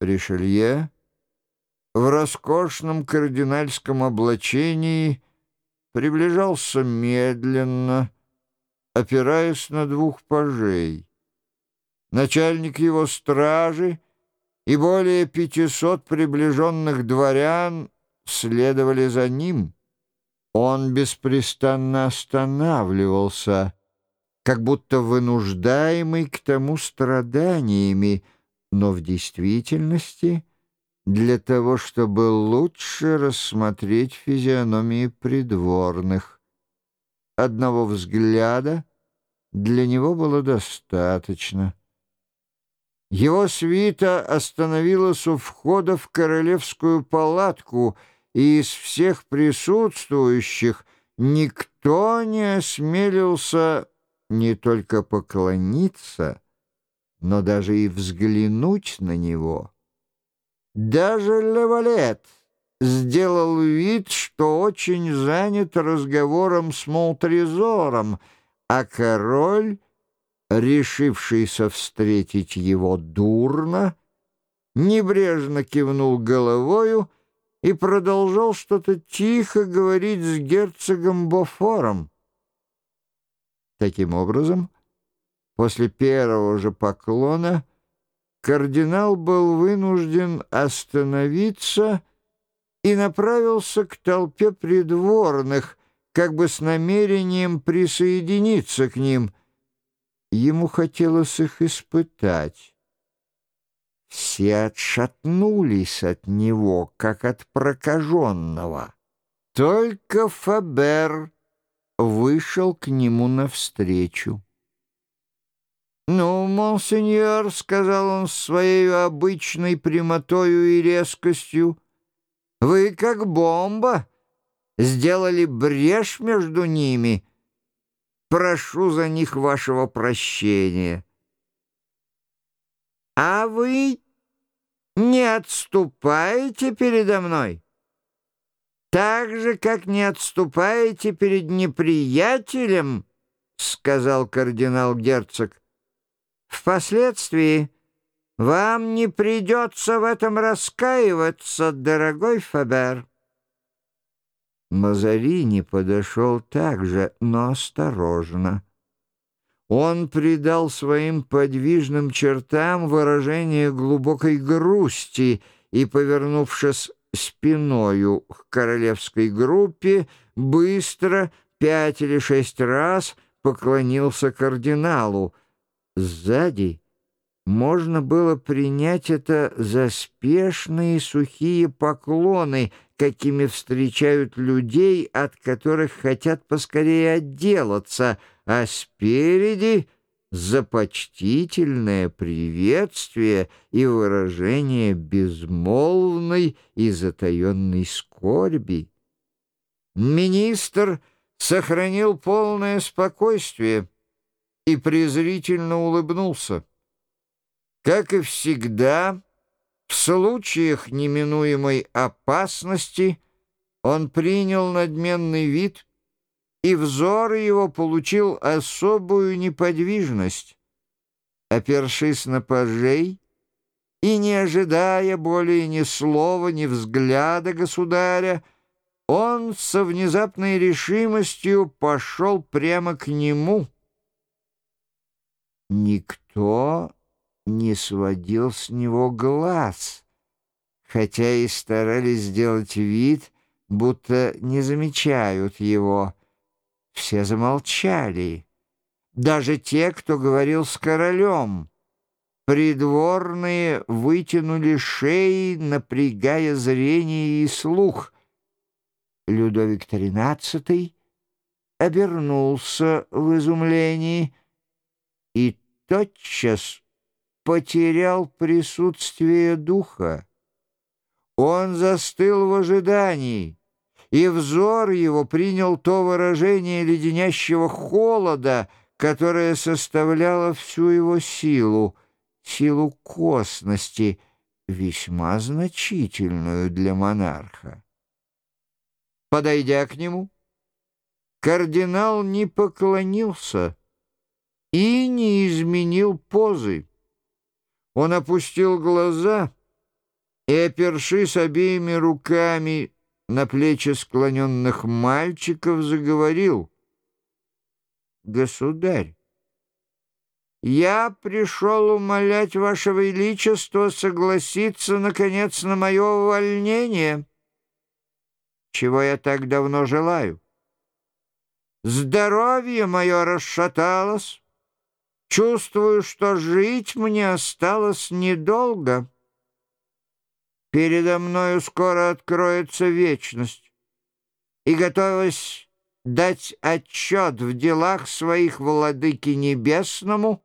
Ришелье в роскошном кардинальском облачении приближался медленно, опираясь на двух пажей. Начальник его стражи и более пятисот приближенных дворян следовали за ним. Он беспрестанно останавливался, как будто вынуждаемый к тому страданиями, но в действительности для того, чтобы лучше рассмотреть физиономии придворных. Одного взгляда для него было достаточно. Его свита остановилась у входа в королевскую палатку, и из всех присутствующих никто не осмелился не только поклониться, но даже и взглянуть на него. Даже Левалет сделал вид, что очень занят разговором с Молтрезором, а король, решившийся встретить его дурно, небрежно кивнул головою и продолжал что-то тихо говорить с герцогом Бофором. Таким образом, После первого же поклона кардинал был вынужден остановиться и направился к толпе придворных, как бы с намерением присоединиться к ним. Ему хотелось их испытать. Все отшатнулись от него, как от прокаженного. Только Фабер вышел к нему навстречу. «Ну, монсеньор», — сказал он с своей обычной прямотою и резкостью, — «вы как бомба сделали брешь между ними. Прошу за них вашего прощения». «А вы не отступаете передо мной?» «Так же, как не отступаете перед неприятелем», — сказал кардинал-герцог. Впоследствии вам не придется в этом раскаиваться, дорогой Фабер. Мазарини подошел также, но осторожно. Он придал своим подвижным чертам выражение глубокой грусти и, повернувшись спиною к королевской группе, быстро, пять или шесть раз поклонился кардиналу — Сзади можно было принять это за спешные сухие поклоны, какими встречают людей, от которых хотят поскорее отделаться, а спереди — за почтительное приветствие и выражение безмолвной и затаенной скорби. Министр сохранил полное спокойствие — и презрительно улыбнулся. Как и всегда, в случаях неминуемой опасности он принял надменный вид, и взор его получил особую неподвижность. Опершись на пажей и не ожидая более ни слова, ни взгляда государя, он со внезапной решимостью пошел прямо к нему — Никто не сводил с него глаз, хотя и старались сделать вид, будто не замечают его. Все замолчали, даже те, кто говорил с королем. Придворные вытянули шеи, напрягая зрение и слух. Людовик XIII обернулся в изумлении — тотчас потерял присутствие духа. Он застыл в ожидании, и взор его принял то выражение леденящего холода, которое составляло всю его силу, силу косности, весьма значительную для монарха. Подойдя к нему, кардинал не поклонился, и позы. Он опустил глаза и, опершись обеими руками на плечи склоненных мальчиков, заговорил. «Государь, я пришел умолять Ваше Величество согласиться, наконец, на мое увольнение, чего я так давно желаю. Здоровье мое расшаталось, чувствую, что жить мне осталось недолго». Передо мною скоро откроется вечность, и, готовясь дать отчет в делах своих владыке небесному,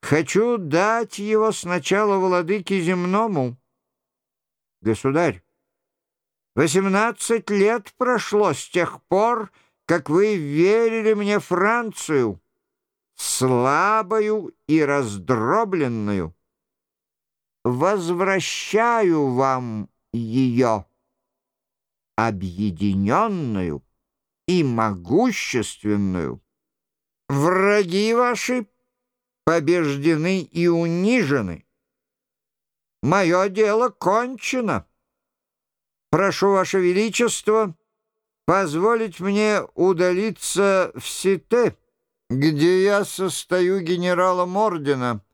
хочу дать его сначала владыке земному. Государь, восемнадцать лет прошло с тех пор, как вы верили мне Францию, слабою и раздробленную возвращаю вам ее, объединенную и могущественную. Враги ваши побеждены и унижены. Мое дело кончено. Прошу, Ваше Величество, позволить мне удалиться в Сите, где я состою генералом ордена,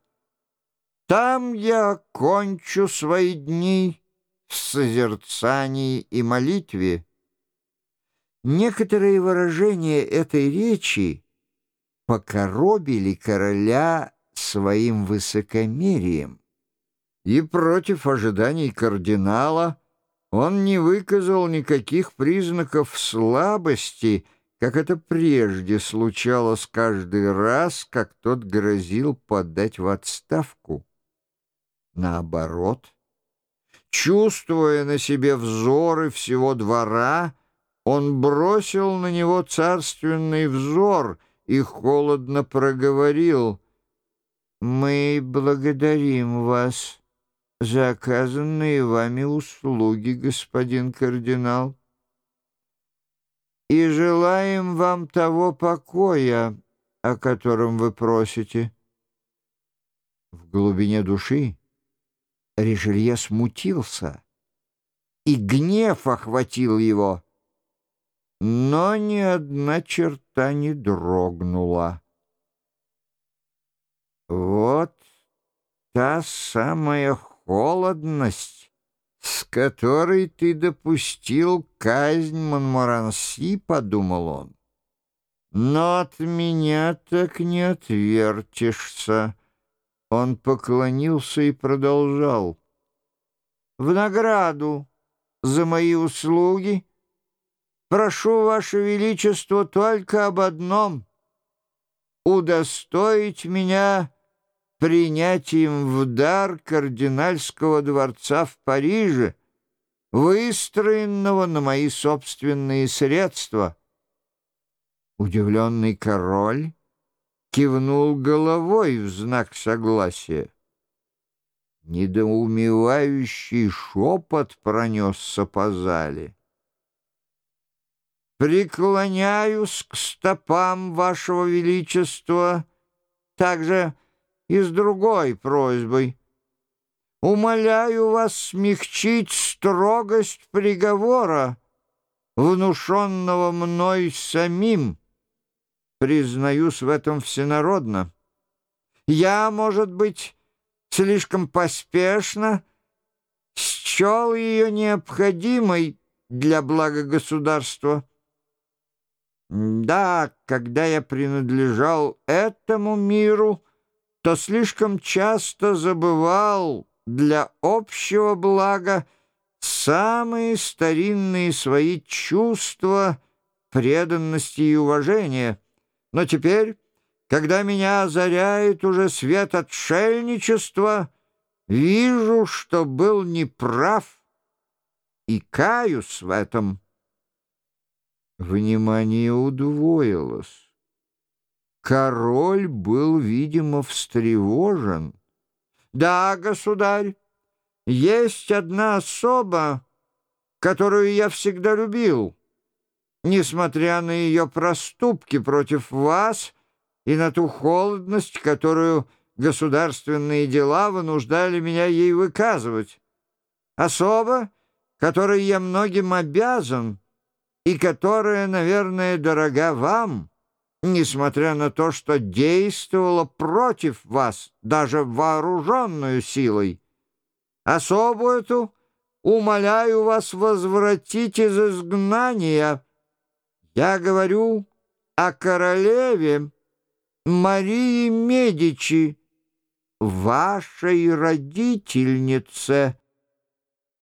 там я кончу свои дни в созерцании и молитве. Некоторые выражения этой речи покоробили короля своим высокомерием, и против ожиданий кардинала он не выказал никаких признаков слабости, как это прежде случалось каждый раз, как тот грозил подать в отставку. Наоборот, чувствуя на себе взоры всего двора, он бросил на него царственный взор и холодно проговорил «Мы благодарим вас за оказанные вами услуги, господин кардинал, и желаем вам того покоя, о котором вы просите». В глубине души Ришелье смутился, и гнев охватил его, но ни одна черта не дрогнула. Вот та самая холодность, с которой ты допустил казнь Монморанси, — подумал он. Но от меня так не отвертишься. Он поклонился и продолжал. «В награду за мои услуги прошу, Ваше Величество, только об одном — удостоить меня принятием в дар кардинальского дворца в Париже, выстроенного на мои собственные средства». Удивленный король кивнул головой в знак согласия. Недоумевающий шепот пронесся по зале. «Преклоняюсь к стопам вашего величества, также и с другой просьбой. Умоляю вас смягчить строгость приговора, внушенного мной самим» признаюсь в этом всенародно. Я, может быть, слишком поспешно счел ее необходимой для блага государства. Да, когда я принадлежал этому миру, то слишком часто забывал для общего блага самые старинные свои чувства преданности и уважения. Но теперь, когда меня озаряет уже свет отшельничества, вижу, что был неправ и каюсь в этом. Внимание удвоилось. Король был, видимо, встревожен. «Да, государь, есть одна особа, которую я всегда любил» несмотря на ее проступки против вас и на ту холодность, которую государственные дела вынуждали меня ей выказывать. особа, которой я многим обязан и которая, наверное, дорога вам, несмотря на то, что действовала против вас, даже вооруженную силой. Особу эту умоляю вас возвратить из изгнания. Я говорю о королеве Марии Медичи, вашей родительнице».